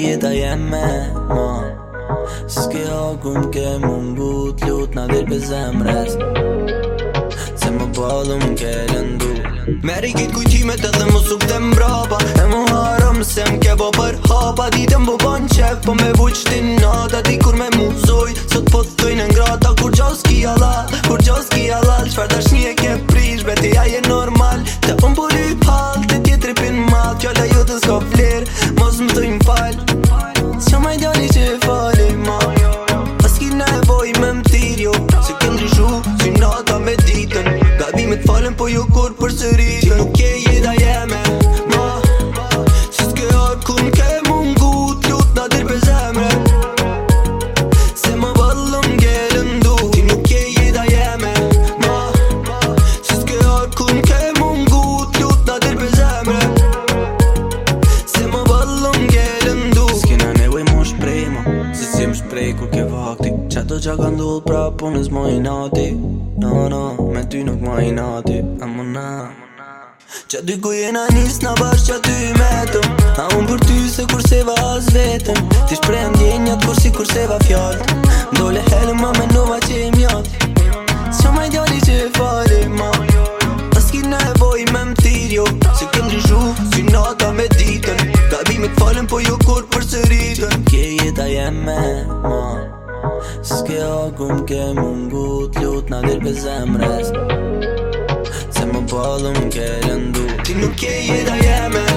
Jeta jeme ma Si s'ke haku m'ke mu mbut Lut na dhirë për zemrës Se më balëm ke lëndu Meri kitë kujtimet e dhe mu subte m'brapa E mu harom se m'ke bo për hapa Ditë m'bo banë qepë Po me buqë t'inat A kur me muzoj Sot po të tëjnë ngrat A kur gjoz ki Allah Kur gjoz ki Allah Qfar t'a shnije ke prish Beti ja je normal Te unë po l'i palë Te tjetëri mal malë Kjo ta jodhës ka flirë Mos më tëjnë falë me ditën Gabimet falen po ju kur për sëritën Që nuk qa ka ndull pra po nës i nati Na na, me ty nuk ma i nati A më na Qa dy ku jena njës në bashkë qa ty me tëm A unë për ty se kur se va as vetëm Ti shprej në djenjat kur si kur se va fjallë Ndole helë ma me nova që e mjallë Qa ma i djali që e fali ma A s'ki në me më tirë jo Se këm një zhu, si nata me ditën Ka me t'falën po jo kur për së rritën Kje jeta jeme ma Ske akum ke mungu t'lut na dirë për zemrës Se më pëllu më ke Ti nuk ke jeta jemë